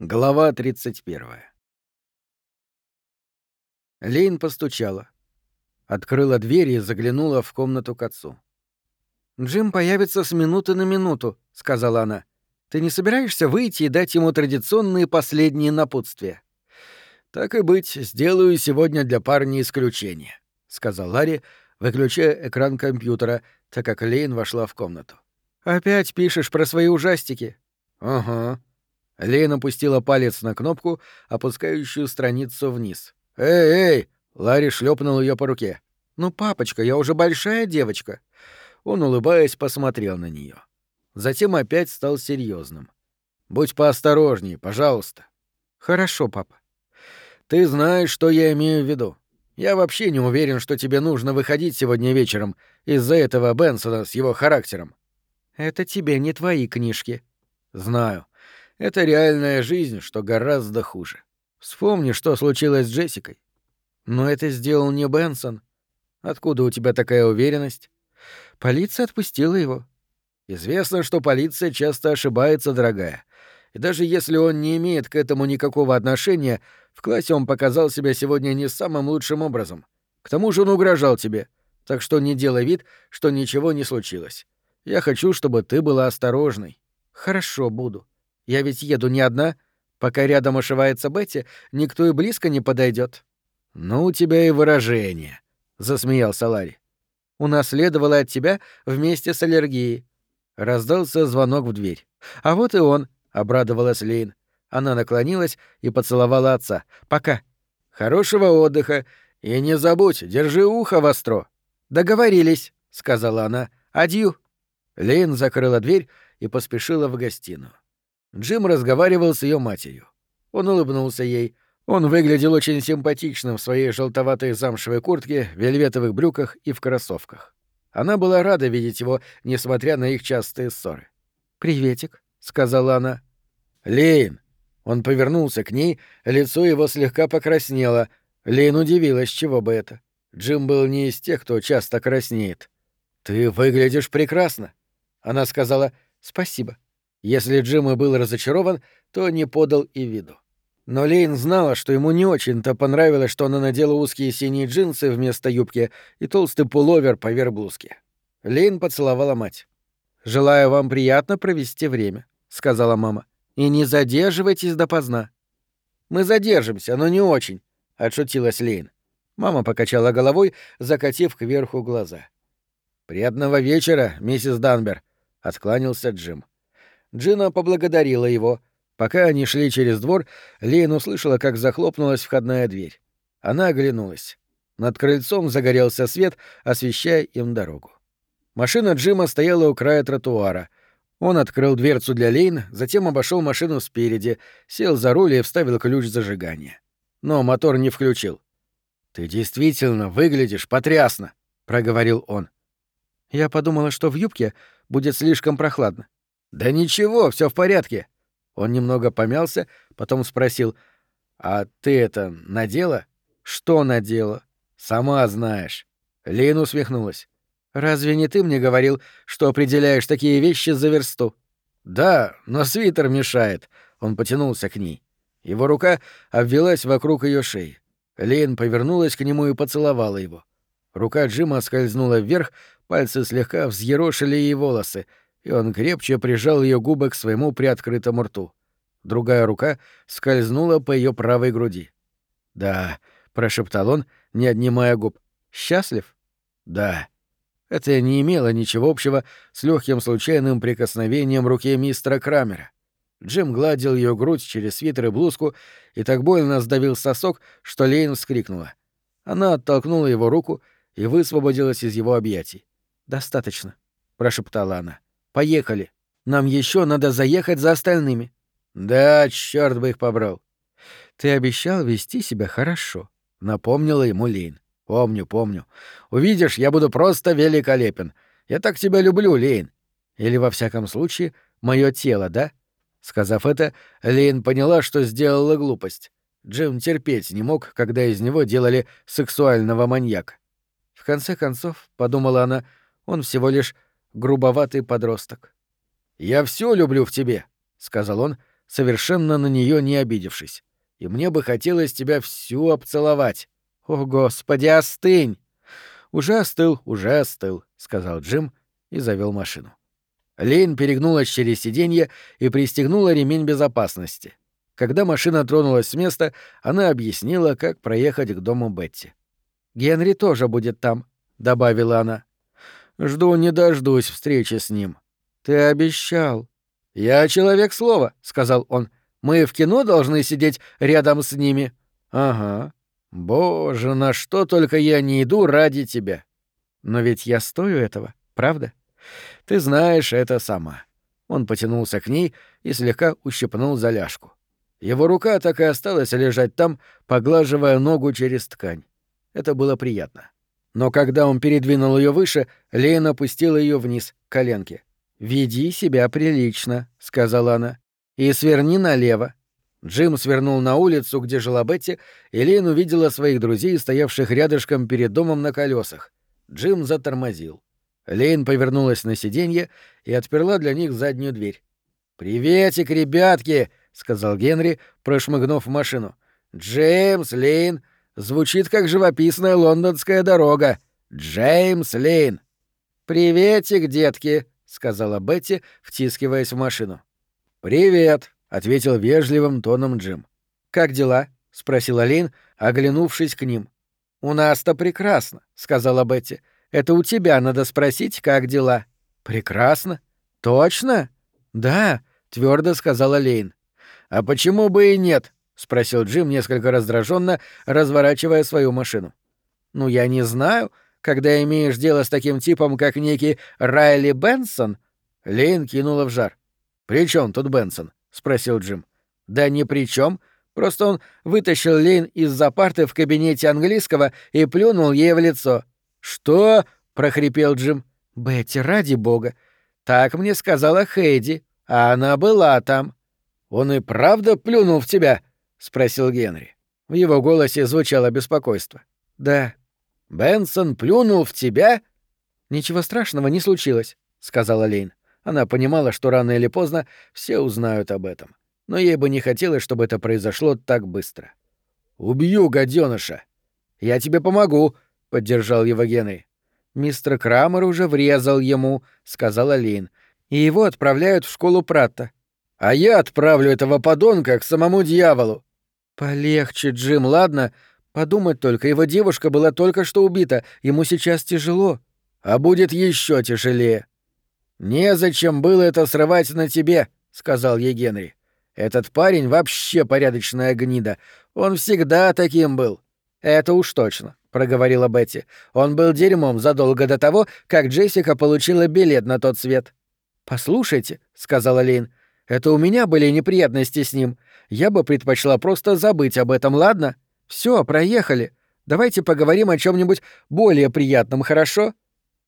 Глава 31. Лейн постучала. Открыла дверь и заглянула в комнату к отцу. «Джим появится с минуты на минуту», — сказала она. «Ты не собираешься выйти и дать ему традиционные последние напутствия?» «Так и быть, сделаю сегодня для парня исключение», — сказал Ларри, выключая экран компьютера, так как Лейн вошла в комнату. «Опять пишешь про свои ужастики?» «Ага», Лейн опустила палец на кнопку, опускающую страницу вниз. «Эй, эй!» — Ларри шлепнул ее по руке. «Ну, папочка, я уже большая девочка». Он, улыбаясь, посмотрел на нее. Затем опять стал серьезным. «Будь поосторожней, пожалуйста». «Хорошо, папа». «Ты знаешь, что я имею в виду. Я вообще не уверен, что тебе нужно выходить сегодня вечером из-за этого Бенсона с его характером». «Это тебе не твои книжки». «Знаю. Это реальная жизнь, что гораздо хуже. Вспомни, что случилось с Джессикой. Но это сделал не Бенсон. Откуда у тебя такая уверенность? Полиция отпустила его. Известно, что полиция часто ошибается, дорогая. И даже если он не имеет к этому никакого отношения, в классе он показал себя сегодня не самым лучшим образом. К тому же он угрожал тебе. Так что не делай вид, что ничего не случилось. Я хочу, чтобы ты была осторожной. Хорошо, буду. Я ведь еду не одна. Пока рядом ошивается Бетти, никто и близко не подойдет. Ну, у тебя и выражение, засмеялся Ларри. Унаследовала от тебя вместе с аллергией. Раздался звонок в дверь. А вот и он, обрадовалась Лейн. Она наклонилась и поцеловала отца. Пока. Хорошего отдыха. И не забудь, держи ухо востро. Договорились, сказала она. Адью. Лейн закрыла дверь и поспешила в гостиную. Джим разговаривал с ее матерью. Он улыбнулся ей. Он выглядел очень симпатичным в своей желтоватой замшевой куртке, вельветовых брюках и в кроссовках. Она была рада видеть его, несмотря на их частые ссоры. «Приветик», — сказала она. «Лейн!» Он повернулся к ней, лицо его слегка покраснело. Лейн удивилась, чего бы это. Джим был не из тех, кто часто краснеет. «Ты выглядишь прекрасно!» Она сказала «Спасибо». Если Джим и был разочарован, то не подал и виду. Но Лейн знала, что ему не очень-то понравилось, что она надела узкие синие джинсы вместо юбки и толстый пуловер поверх блузки. Лейн поцеловала мать. «Желаю вам приятно провести время», — сказала мама. «И не задерживайтесь допоздна». «Мы задержимся, но не очень», — отшутилась Лейн. Мама покачала головой, закатив кверху глаза. «Приятного вечера, миссис Данбер», — откланялся Джим. Джина поблагодарила его. Пока они шли через двор, Лейн услышала, как захлопнулась входная дверь. Она оглянулась. Над крыльцом загорелся свет, освещая им дорогу. Машина Джима стояла у края тротуара. Он открыл дверцу для Лейн, затем обошел машину спереди, сел за руль и вставил ключ зажигания. Но мотор не включил. «Ты действительно выглядишь потрясно», — проговорил он. «Я подумала, что в юбке будет слишком прохладно. «Да ничего, все в порядке». Он немного помялся, потом спросил, «А ты это надела?» «Что надела?» «Сама знаешь». Лин усмехнулась. «Разве не ты мне говорил, что определяешь такие вещи за версту?» «Да, но свитер мешает». Он потянулся к ней. Его рука обвелась вокруг ее шеи. Лейн повернулась к нему и поцеловала его. Рука Джима скользнула вверх, пальцы слегка взъерошили ей волосы, и он крепче прижал ее губы к своему приоткрытому рту. Другая рука скользнула по ее правой груди. «Да», — прошептал он, не отнимая губ. «Счастлив?» «Да». Это не имело ничего общего с легким случайным прикосновением руки мистера Крамера. Джим гладил ее грудь через свитер и блузку и так больно сдавил сосок, что Лейн вскрикнула. Она оттолкнула его руку и высвободилась из его объятий. «Достаточно», — прошептала она. Поехали. Нам еще надо заехать за остальными. Да, черт бы их побрал. Ты обещал вести себя хорошо, напомнила ему Лейн. Помню, помню. Увидишь, я буду просто великолепен. Я так тебя люблю, Лейн. Или во всяком случае, мое тело, да? Сказав это, Лейн поняла, что сделала глупость. Джим терпеть не мог, когда из него делали сексуального маньяка. В конце концов, подумала она, он всего лишь грубоватый подросток. «Я все люблю в тебе», — сказал он, совершенно на нее не обидевшись. «И мне бы хотелось тебя всю обцеловать». «О, Господи, остынь!» «Уже остыл, уже остыл», — сказал Джим и завел машину. Лейн перегнулась через сиденье и пристегнула ремень безопасности. Когда машина тронулась с места, она объяснила, как проехать к дому Бетти. «Генри тоже будет там», — добавила она. «Жду не дождусь встречи с ним». «Ты обещал». «Я человек слова», — сказал он. «Мы в кино должны сидеть рядом с ними». «Ага. Боже, на что только я не иду ради тебя». «Но ведь я стою этого, правда?» «Ты знаешь это сама». Он потянулся к ней и слегка ущипнул за ляжку. Его рука так и осталась лежать там, поглаживая ногу через ткань. Это было приятно. Но когда он передвинул ее выше, Лейн опустила ее вниз, к коленке. «Веди себя прилично», — сказала она, — «и сверни налево». Джим свернул на улицу, где жила Бетти, и Лейн увидела своих друзей, стоявших рядышком перед домом на колесах. Джим затормозил. Лейн повернулась на сиденье и отперла для них заднюю дверь. «Приветик, ребятки!» сказал Генри, прошмыгнув в машину. Джеймс Лейн звучит как живописная лондонская дорога. Джеймс Лейн. Приветик, детки, сказала Бетти, втискиваясь в машину. Привет, ответил вежливым тоном Джим. Как дела? спросила Лейн, оглянувшись к ним. У нас-то прекрасно, сказала Бетти. Это у тебя надо спросить, как дела. Прекрасно. Точно? Да, твердо сказала Лейн. «А почему бы и нет?» — спросил Джим несколько раздраженно, разворачивая свою машину. «Ну, я не знаю, когда имеешь дело с таким типом, как некий Райли Бенсон...» Лейн кинула в жар. «При чем тут Бенсон?» — спросил Джим. «Да ни при чем. Просто он вытащил Лейн из-за парты в кабинете английского и плюнул ей в лицо». «Что?» — прохрипел Джим. «Бетти, ради бога. Так мне сказала Хейди, а она была там». «Он и правда плюнул в тебя?» — спросил Генри. В его голосе звучало беспокойство. «Да». «Бенсон плюнул в тебя?» «Ничего страшного не случилось», — сказала Лейн. Она понимала, что рано или поздно все узнают об этом. Но ей бы не хотелось, чтобы это произошло так быстро. «Убью гаденыша!» «Я тебе помогу», — поддержал его Генри. «Мистер Крамер уже врезал ему», — сказала Лейн. «И его отправляют в школу Пратта а я отправлю этого подонка к самому дьяволу. Полегче, Джим, ладно? Подумать только, его девушка была только что убита, ему сейчас тяжело. А будет еще тяжелее. Незачем было это срывать на тебе, сказал ей Генри. Этот парень вообще порядочная гнида. Он всегда таким был. Это уж точно, проговорила Бетти. Он был дерьмом задолго до того, как Джессика получила билет на тот свет. Послушайте, сказала Лин, это у меня были неприятности с ним. Я бы предпочла просто забыть об этом, ладно? Все, проехали. Давайте поговорим о чем нибудь более приятном, хорошо?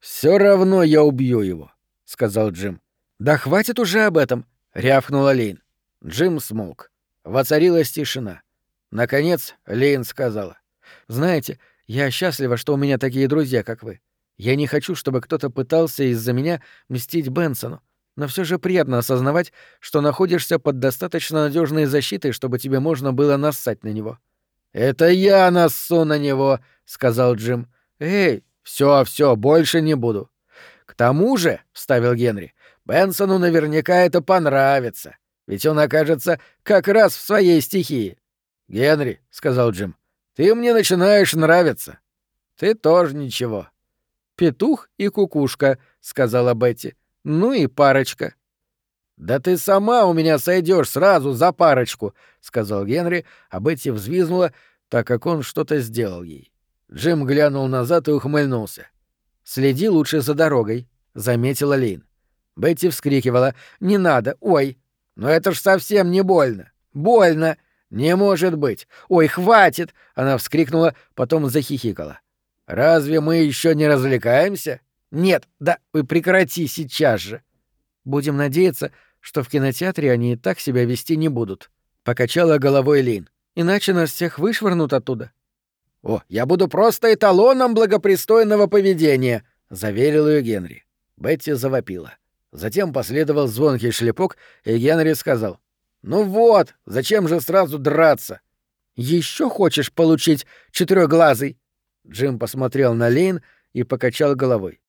Все равно я убью его, сказал Джим. Да хватит уже об этом, рявкнула Лейн. Джим смолк. Воцарилась тишина. Наконец Лейн сказала: "Знаете, я счастлива, что у меня такие друзья, как вы. Я не хочу, чтобы кто-то пытался из-за меня мстить Бенсону но все же приятно осознавать, что находишься под достаточно надежной защитой, чтобы тебе можно было нассать на него. «Это я нассу на него», — сказал Джим. «Эй, все, все, больше не буду». «К тому же», — вставил Генри, — «Бенсону наверняка это понравится, ведь он окажется как раз в своей стихии». «Генри», — сказал Джим, — «ты мне начинаешь нравиться». «Ты тоже ничего». «Петух и кукушка», — сказала Бетти. Ну и парочка. Да ты сама у меня сойдешь сразу за парочку, сказал Генри, а Бетти взвизнула, так как он что-то сделал ей. Джим глянул назад и ухмыльнулся. Следи лучше за дорогой, заметила Лин. Бетти вскрикивала: "Не надо! Ой! Но это ж совсем не больно! Больно! Не может быть! Ой, хватит!" Она вскрикнула, потом захихикала. "Разве мы еще не развлекаемся?" Нет, да, вы прекрати сейчас же. Будем надеяться, что в кинотеатре они и так себя вести не будут. Покачала головой Лин. Иначе нас всех вышвырнут оттуда. О, я буду просто эталоном благопристойного поведения, заверил ее Генри. Бетти завопила. Затем последовал звонкий шлепок, и Генри сказал: Ну вот, зачем же сразу драться? Еще хочешь получить четырехглазый? Джим посмотрел на Лейн и покачал головой.